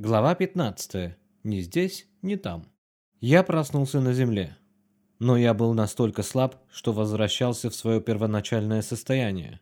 Глава 15. Ни здесь, ни там. Я проснулся на земле. Но я был настолько слаб, что возвращался в свое первоначальное состояние.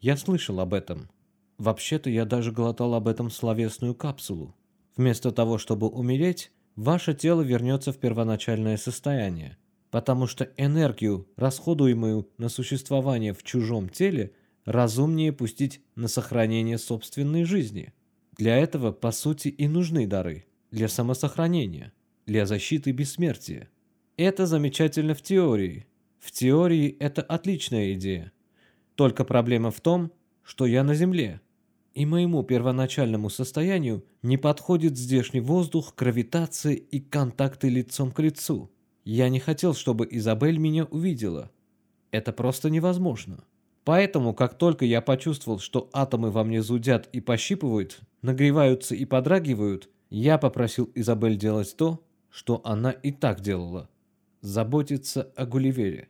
Я слышал об этом. Вообще-то я даже глотал об этом словесную капсулу. Вместо того, чтобы умереть, ваше тело вернется в первоначальное состояние, потому что энергию, расходуемую на существование в чужом теле, разумнее пустить на сохранение собственной жизни. Для этого, по сути, и нужны дары. Для самосохранения, для защиты бессмертия. Это замечательно в теории. В теории это отличная идея. Только проблема в том, что я на Земле. И моему первоначальному состоянию не подходит здешний воздух, гравитация и контакты лицом к лицу. Я не хотел, чтобы Изабель меня увидела. Это просто невозможно. Поэтому, как только я почувствовал, что атомы во мне зудят и пощипывают, нагреваются и подрагивают, я попросил Изабель делать то, что она и так делала – заботиться о Гулливере.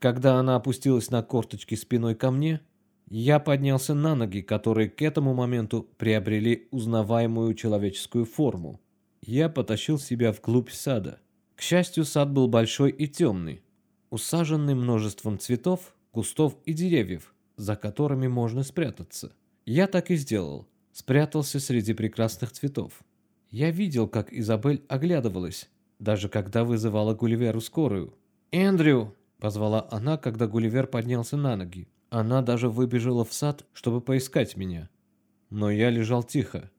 Когда она опустилась на корточки спиной ко мне, я поднялся на ноги, которые к этому моменту приобрели узнаваемую человеческую форму. Я потащил себя вглубь сада. К счастью, сад был большой и темный, усаженный множеством цветов, кустов и деревьев, за которыми можно спрятаться. Я так и сделал. Спрятался среди прекрасных цветов. Я видел, как Изабель оглядывалась, даже когда вызывала Гулливеру скорую. «Эндрю!» – позвала она, когда Гулливер поднялся на ноги. Она даже выбежала в сад, чтобы поискать меня. Но я лежал тихо.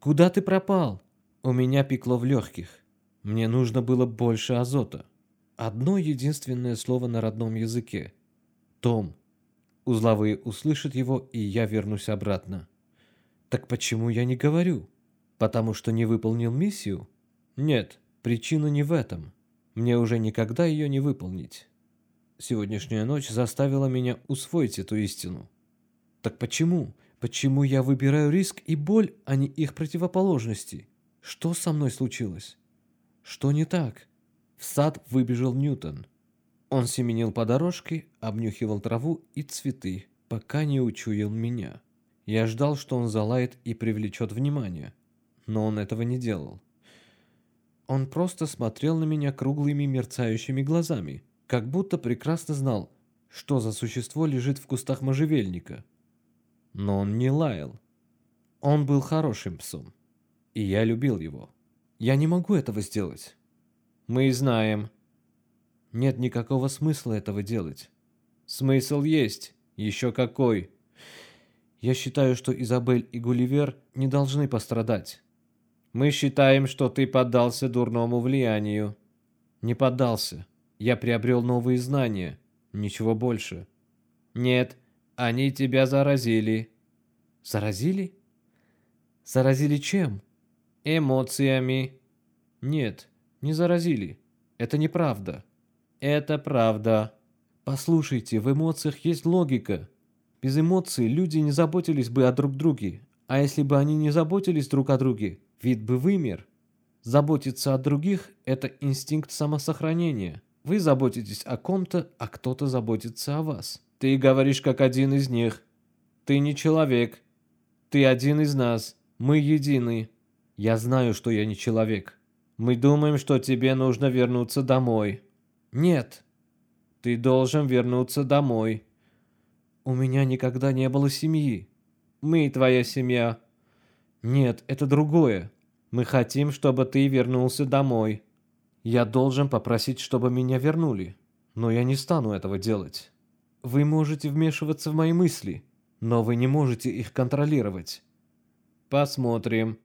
«Куда ты пропал?» У меня пекло в легких. Мне нужно было больше азота. Одно единственное слово на родном языке – том. Узловые услышат его, и я вернусь обратно. Так почему я не говорю? Потому что не выполнил миссию? Нет, причина не в этом. Мне уже никогда ее не выполнить. Сегодняшняя ночь заставила меня усвоить эту истину. Так почему? Почему я выбираю риск и боль, а не их противоположности? Что со мной случилось? Что не так? В сад выбежал Ньютон. Он семенил по дорожке, обнюхивал траву и цветы, пока не учуял меня. Я ждал, что он залает и привлечет внимание, но он этого не делал. Он просто смотрел на меня круглыми мерцающими глазами, как будто прекрасно знал, что за существо лежит в кустах можжевельника. Но он не лаял. Он был хорошим псом, и я любил его. Я не могу этого сделать. Мы знаем, нет никакого смысла этого делать. Смысл есть. Еще какой. Я считаю, что Изабель и Гулливер не должны пострадать. Мы считаем, что ты поддался дурному влиянию. Не поддался. Я приобрел новые знания. Ничего больше. Нет, они тебя заразили. Заразили? Заразили чем? Эмоциями. Нет, не заразили. Это неправда. Это правда. Послушайте, в эмоциях есть логика. Без эмоций люди не заботились бы о друг друге. А если бы они не заботились друг о друге, вид бы вымер. Заботиться о других – это инстинкт самосохранения. Вы заботитесь о ком-то, а кто-то заботится о вас. Ты говоришь как один из них. Ты не человек. Ты один из нас. Мы едины. Я знаю, что я не человек. Мы думаем, что тебе нужно вернуться домой. «Нет, ты должен вернуться домой. У меня никогда не было семьи. Мы твоя семья. Нет, это другое. Мы хотим, чтобы ты вернулся домой. Я должен попросить, чтобы меня вернули, но я не стану этого делать. Вы можете вмешиваться в мои мысли, но вы не можете их контролировать. Посмотрим.